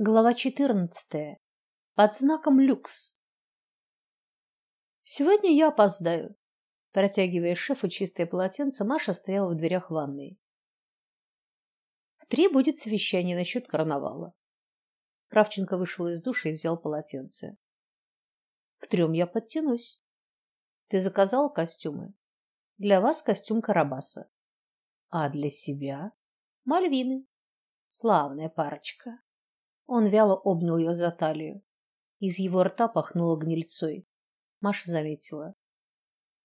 Глава 14. Под знаком люкс. Сегодня я опоздаю. Протягивая шефу чистое полотенце, Маша стояла в дверях ванной. В три будет совещание насчет карнавала. Кравченко вышел из душа и взял полотенце. К трем я подтянусь. Ты заказал костюмы? Для вас костюм Карабаса. А для себя Мальвины. Славная парочка. Он вяло обнял ее за талию. Из его рта пахнуло гнильцой. Маша заметила: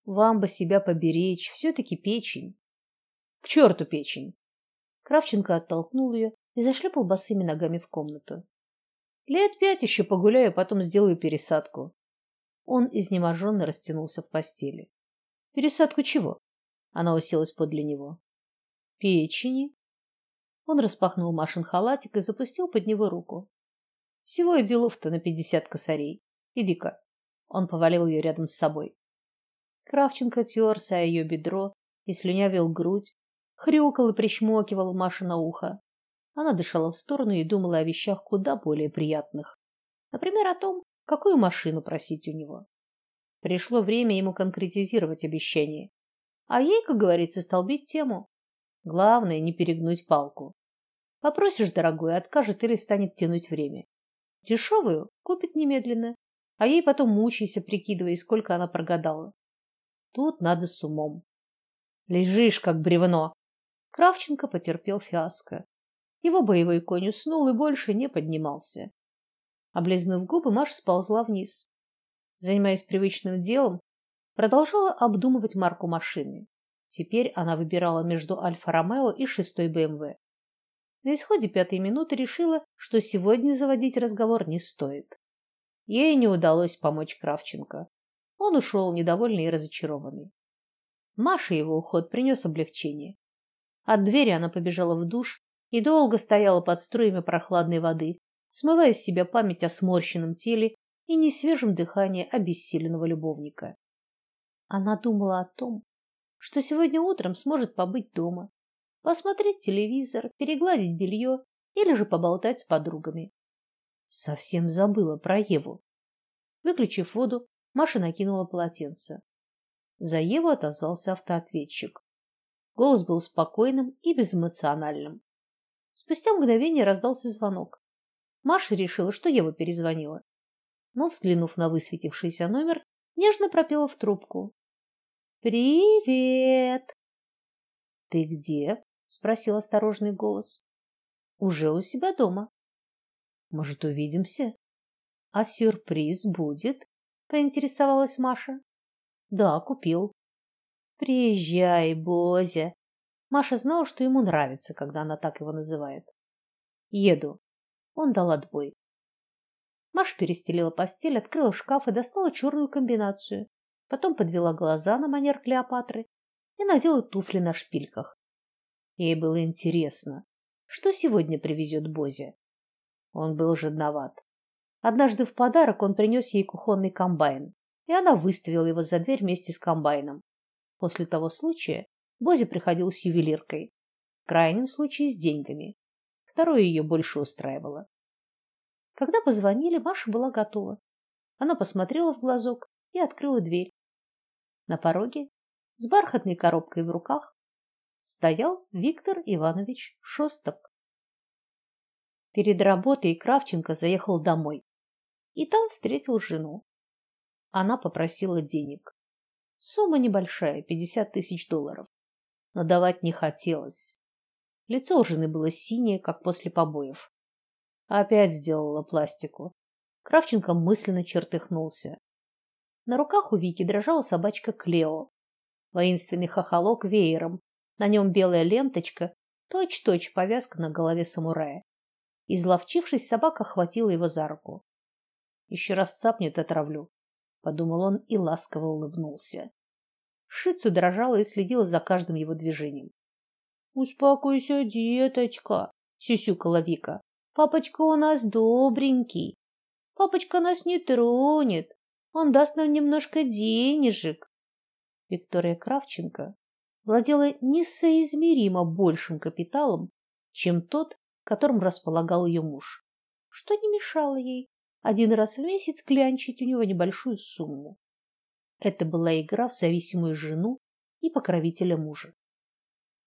"Вам бы себя поберечь, все таки печень". "К черту печень". Кравченко оттолкнул ее и зашлепал босыми ногами в комнату. "Лет пять еще погуляю, потом сделаю пересадку". Он изнеможенно растянулся в постели. "Пересадку чего?" Она уселась подле него. "Печени". Он распахнул Машин халатик и запустил под него руку. Всего и делов-то на пятьдесят косарей. Иди-ка. Он повалил ее рядом с собой. Кравченко терся о ее бедро и слюнявил грудь, хрюкал и причмокивал Маше на ухо. Она дышала в сторону и думала о вещах куда более приятных. Например, о том, какую машину просить у него. Пришло время ему конкретизировать обещание. А ей, как говорится, столбить тему. Главное не перегнуть палку. Попросишь дорогую, откажет или станет тянуть время. Дешевую купит немедленно, а ей потом мучайся, прикидывая, сколько она прогадала. Тут надо с умом. Лежишь как бревно. Кравченко потерпел фиаско. Его боевой конь уснул и больше не поднимался. Облизнув губы, Маша сползла вниз. Занимаясь привычным делом, продолжала обдумывать марку машины. Теперь она выбирала между Альфа-Ромео и шестой БМВ. На исходе пятой минуты решила, что сегодня заводить разговор не стоит. Ей не удалось помочь Кравченко. Он ушел недовольный и разочарованный. Маше его уход принес облегчение. От двери она побежала в душ и долго стояла под струями прохладной воды, смывая с себя память о сморщенном теле и несвежем дыхании обессиленного любовника. Она думала о том, что сегодня утром сможет побыть дома, посмотреть телевизор, перегладить белье или же поболтать с подругами. Совсем забыла про Еву. Выключив воду, Маша накинула полотенце. За Еву отозвался автоответчик. Голос был спокойным и безэмоциональным. Спустя мгновение раздался звонок. Маша решила, что Ева перезвонила. Но, взглянув на высветившийся номер, нежно пропела в трубку: Привет. Ты где? спросил осторожный голос. Уже у себя дома. Может, увидимся? А сюрприз будет? поинтересовалась Маша. Да, купил. Приезжай, Бозя. Маша знала, что ему нравится, когда она так его называет. Еду. Он дал отбой. Маша перестелила постель, открыла шкаф и достала черную комбинацию потом подвела глаза на манер Клеопатры и надела туфли на шпильках. Ей было интересно, что сегодня привезет Бозя. Он был жадноват. Однажды в подарок он принес ей кухонный комбайн, и она выставила его за дверь вместе с комбайном. После того случая Бозя приходил с ювелиркой, в крайнем случае с деньгами. Второе ее больше устраивало. Когда позвонили, Маша была готова. Она посмотрела в глазок и открыла дверь. На пороге с бархатной коробкой в руках стоял Виктор Иванович Шостак. Перед работой Кравченко заехал домой и там встретил жену. Она попросила денег. Сумма небольшая, пятьдесят тысяч долларов, но давать не хотелось. Лицо у жены было синее, как после побоев. Опять сделала пластику. Кравченко мысленно чертыхнулся. На руках у Вики дрожала собачка Клео. Воинственный хохолок веером, на нем белая ленточка, точь-точь повязка на голове самурая. Изловчившись, собака хватила его за руку. Еще раз цапнет, отравлю, подумал он и ласково улыбнулся. Шицу дрожала и следила за каждым его движением. Успокойся, деточка, сюсюкала Вика. Папочка у нас добренький. Папочка нас не тронет. Он даст нам немножко денежек. Виктория Кравченко владела несоизмеримо большим капиталом, чем тот, которым располагал ее муж. что не мешало ей один раз в месяц клянчить у него небольшую сумму. Это была игра в зависимую жену и покровителя мужа.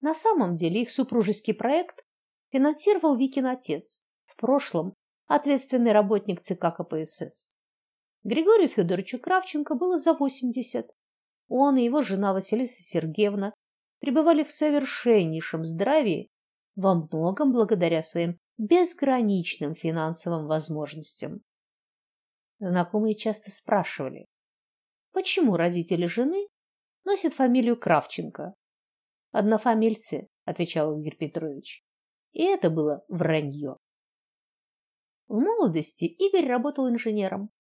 На самом деле их супружеский проект финансировал Викин отец, в прошлом ответственный работник ЦК КПСС. Григорию Федоровичу Кравченко было за 80. Он и его жена Василиса Сергеевна пребывали в совершеннейшем здравии, во многом благодаря своим безграничным финансовым возможностям. Знакомые часто спрашивали, почему родители жены носят фамилию Кравченко. Однофамильцы, отвечал Игорь Петрович. И это было вранье. В молодости Игорь работал инженером.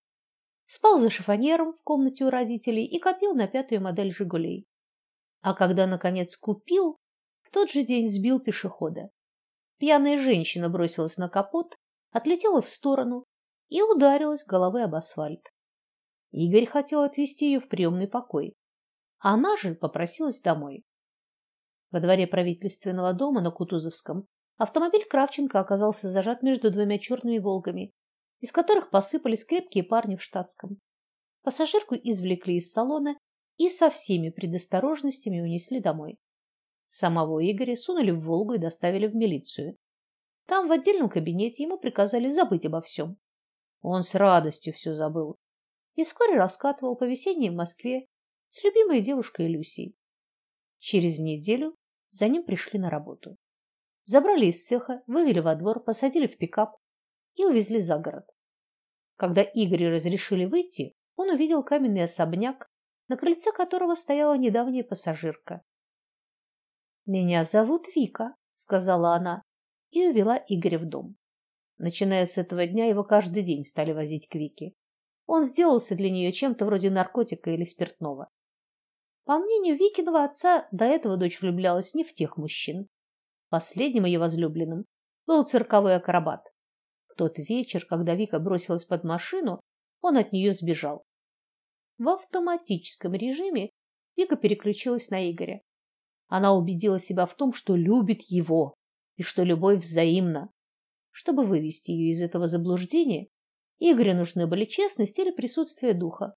Спал за шифоньером в комнате у родителей и копил на пятую модель Жигулей. А когда наконец купил, в тот же день сбил пешехода. Пьяная женщина бросилась на капот, отлетела в сторону и ударилась головой об асфальт. Игорь хотел отвезти ее в приемный покой. Она же попросилась домой. Во дворе правительственного дома на Кутузовском автомобиль Кравченко оказался зажат между двумя черными Волгами, из которых посыпались крепкие парни в штатском. Пассажирку извлекли из салона и со всеми предосторожностями унесли домой. Самого Игоря сунули в Волгу и доставили в милицию. Там в отдельном кабинете ему приказали забыть обо всем. Он с радостью все забыл и вскоре раскатывал по весенней Москве с любимой девушкой Люсей. Через неделю за ним пришли на работу. Забрали из цеха, вывели во двор, посадили в пикап и увезли за город. Когда Игорю разрешили выйти, он увидел каменный особняк, на крыльце которого стояла недавняя пассажирка. Меня зовут Вика, сказала она и увела Игоря в дом. Начиная с этого дня его каждый день стали возить к Вике. Он сделался для нее чем-то вроде наркотика или спиртного. По мнению Викиного отца, до этого дочь влюблялась не в тех мужчин. Последним ее возлюбленным был цирковой акробат. Тот вечер, когда Вика бросилась под машину, он от нее сбежал. В автоматическом режиме Вика переключилась на Игоря. Она убедила себя в том, что любит его и что любовь взаимна. Чтобы вывести ее из этого заблуждения, Игорю нужны были честность или присутствие духа.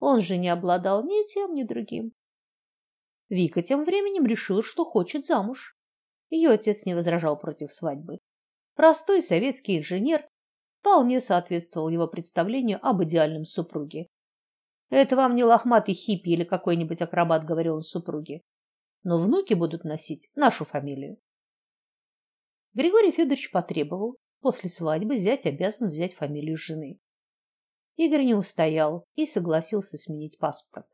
Он же не обладал ни тем, ни другим. Вика тем временем решила, что хочет замуж. Ее отец не возражал против свадьбы. Простой советский инженер вполне соответствовал его представлению об идеальном супруге. Это вам не лохматый хиппи или какой-нибудь акробат, говорил он супруге но внуки будут носить нашу фамилию. Григорий Федорович потребовал после свадьбы зять обязан взять фамилию жены. Игорь не устоял и согласился сменить паспорт.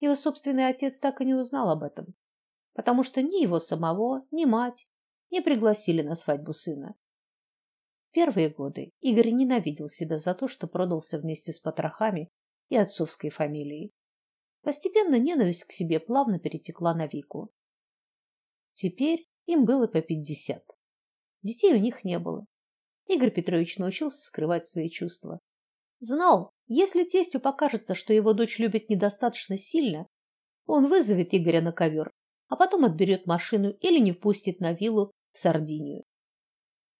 Его собственный отец так и не узнал об этом, потому что ни его самого, ни мать не пригласили на свадьбу сына. Первые годы Игорь ненавидел себя за то, что продался вместе с потрохами и отцовской фамилией. Постепенно ненависть к себе плавно перетекла на Вику. Теперь им было по пятьдесят. Детей у них не было. Игорь Петрович научился скрывать свои чувства. Знал, если тестю покажется, что его дочь любит недостаточно сильно, он вызовет Игоря на ковер, а потом отберет машину или не впустит на виллу в Сардинию.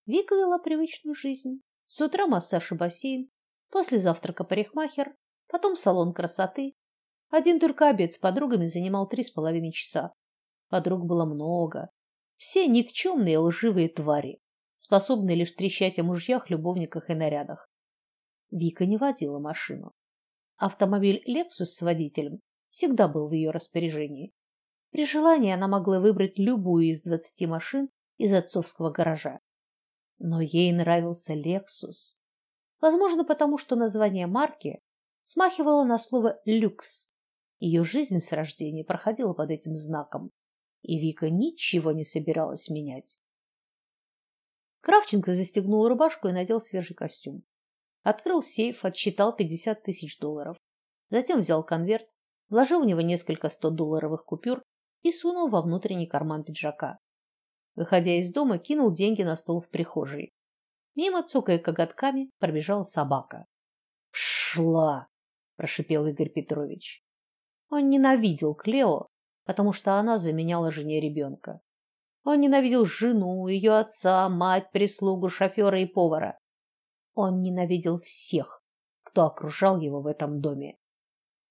Вика вела привычную жизнь. С утра массаж и бассейн, после завтрака парикмахер, потом салон красоты, один только обед с подругами занимал три с половиной часа. Подруг было много. Все никчемные лживые твари, способные лишь трещать о мужьях, любовниках и нарядах. Вика не водила машину. Автомобиль Lexus с водителем всегда был в ее распоряжении. При желании она могла выбрать любую из двадцати машин из отцовского гаража. Но ей нравился Lexus. Возможно, потому что название марки смахивало на слово люкс. Ее жизнь с рождения проходила под этим знаком, и Вика ничего не собиралась менять. Кравченко застегнул рубашку и надел свежий костюм. Открыл сейф, отсчитал пятьдесят тысяч долларов. Затем взял конверт, вложил в него несколько сто-долларовых купюр и сунул во внутренний карман пиджака. Выходя из дома, кинул деньги на стол в прихожей. Мимо цокая коготками пробежала собака. "Пшла", прошипел Игорь Петрович. Он ненавидел Клео, потому что она заменяла жене ребенка. Он ненавидел жену, ее отца, мать, прислугу, шофера и повара. Он ненавидел всех, кто окружал его в этом доме.